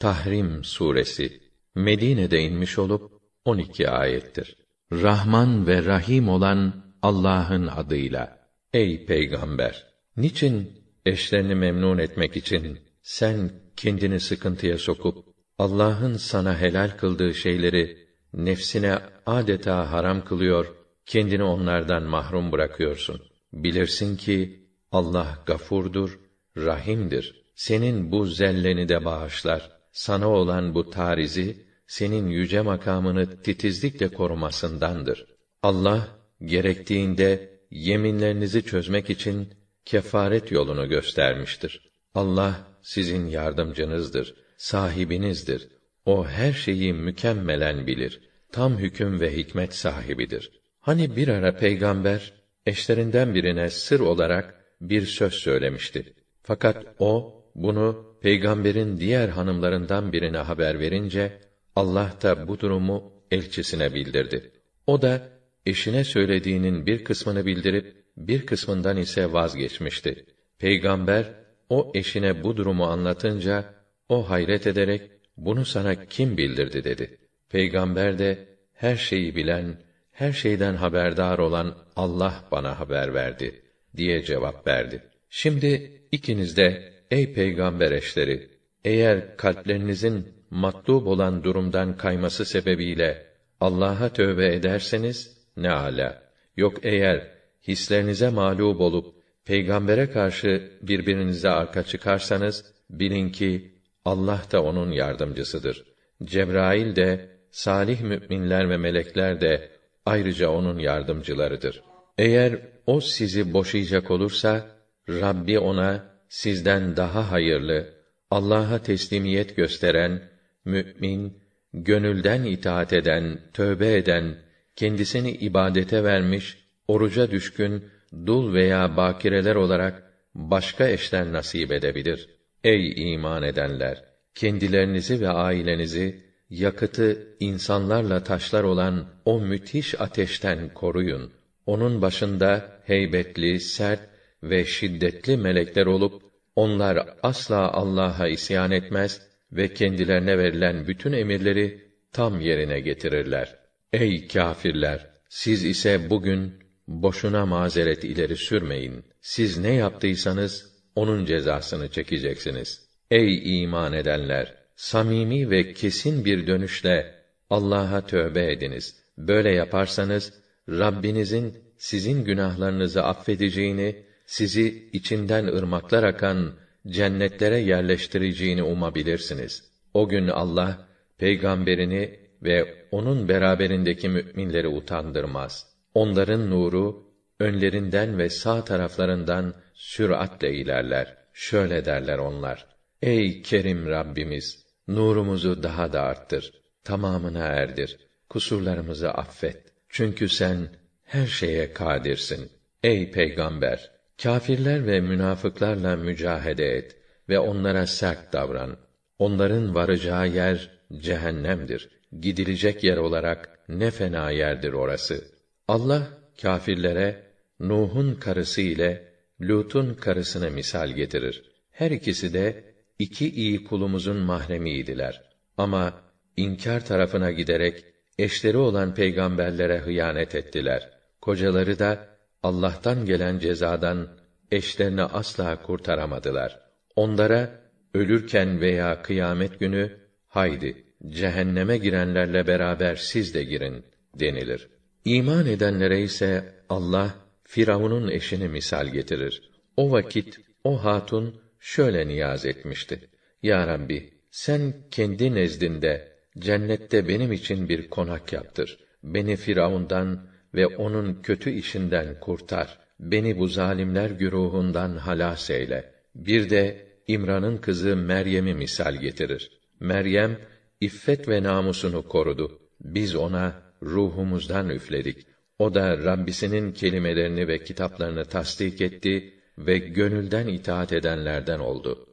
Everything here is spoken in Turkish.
Tahrim suresi Medine'de inmiş olup 12 ayettir. Rahman ve Rahim olan Allah'ın adıyla. Ey peygamber, niçin eşlerini memnun etmek için sen kendini sıkıntıya sokup Allah'ın sana helal kıldığı şeyleri nefsine adeta haram kılıyor, kendini onlardan mahrum bırakıyorsun. Bilirsin ki Allah gafurdur, rahimdir. Senin bu zelleni de bağışlar. Sana olan bu tarizi senin yüce makamını titizlikle korumasındandır. Allah gerektiğinde yeminlerinizi çözmek için kefaret yolunu göstermiştir. Allah sizin yardımcınızdır, sahibinizdir. O her şeyi mükemmelen bilir. Tam hüküm ve hikmet sahibidir. Hani bir ara peygamber eşlerinden birine sır olarak bir söz söylemişti. Fakat o bunu peygamberin diğer hanımlarından birine haber verince Allah da bu durumu elçisine bildirdi. O da eşine söylediğinin bir kısmını bildirip bir kısmından ise vazgeçmişti. Peygamber o eşine bu durumu anlatınca o hayret ederek bunu sana kim bildirdi dedi. Peygamber de her şeyi bilen, her şeyden haberdar olan Allah bana haber verdi diye cevap verdi. Şimdi ikiniz de ey peygamber eşleri eğer kalplerinizin matlub olan durumdan kayması sebebiyle Allah'a tövbe ederseniz ne ala. Yok eğer hislerinize mağlup olup peygambere karşı birbirinize arka çıkarsanız bilin ki Allah da onun yardımcısıdır. Cebrail de salih müminler ve melekler de ayrıca onun yardımcılarıdır. Eğer o sizi boşayacak olursa Rabbi ona sizden daha hayırlı, Allah'a teslimiyet gösteren, mümin, gönülden itaat eden, tövbe eden, kendisini ibadete vermiş, oruca düşkün, dul veya bakireler olarak başka eşler nasip edebilir. Ey iman edenler! Kendilerinizi ve ailenizi yakıtı insanlarla taşlar olan o müthiş ateşten koruyun. Onun başında heybetli, sert ve şiddetli melekler olup onlar asla Allah'a isyan etmez ve kendilerine verilen bütün emirleri tam yerine getirirler. Ey kâfirler, siz ise bugün boşuna mazeret ileri sürmeyin. Siz ne yaptıysanız onun cezasını çekeceksiniz. Ey iman edenler, samimi ve kesin bir dönüşle Allah'a tövbe ediniz. Böyle yaparsanız Rabbinizin sizin günahlarınızı affedeceğini, sizi içinden ırmaklar akan cennetlere yerleştireceğini umabilirsiniz. O gün Allah peygamberini ve onun beraberindeki müminleri utandırmaz. Onların nuru önlerinden ve sağ taraflarından süratle ilerler. Şöyle derler onlar: Ey Kerim Rabbimiz, nurumuzu daha da arttır, tamamına erdir, kusurlarımızı affet. Çünkü sen her şeye kadirsin. Ey peygamber, kâfirler ve münafıklarla mücahede et ve onlara sert davran. Onların varacağı yer cehennemdir. Gidilecek yer olarak ne fena yerdir orası. Allah kâfirlere Nuh'un karısı ile Lut'un karısını misal getirir. Her ikisi de iki iyi kulumuzun mahremiydiler. Ama inkar tarafına giderek eşleri olan peygamberlere hıyanet ettiler. Kocaları da Allah'tan gelen cezadan eşlerini asla kurtaramadılar. Onlara ölürken veya kıyamet günü haydi cehenneme girenlerle beraber siz de girin denilir. İman edenlere ise Allah Firavun'un eşini misal getirir. O vakit o hatun şöyle niyaz etmişti. Ya Rabbi, sen kendi nezdinde cennette benim için bir konak yaptır. Beni Firavundan ve onun kötü işinden kurtar. Beni bu zalimler güruhundan halas eyle. Bir de İmran'ın kızı Meryem'i misal getirir. Meryem iffet ve namusunu korudu. Biz ona ruhumuzdan üfledik. O da Rabbisinin kelimelerini ve kitaplarını tasdik etti ve gönülden itaat edenlerden oldu.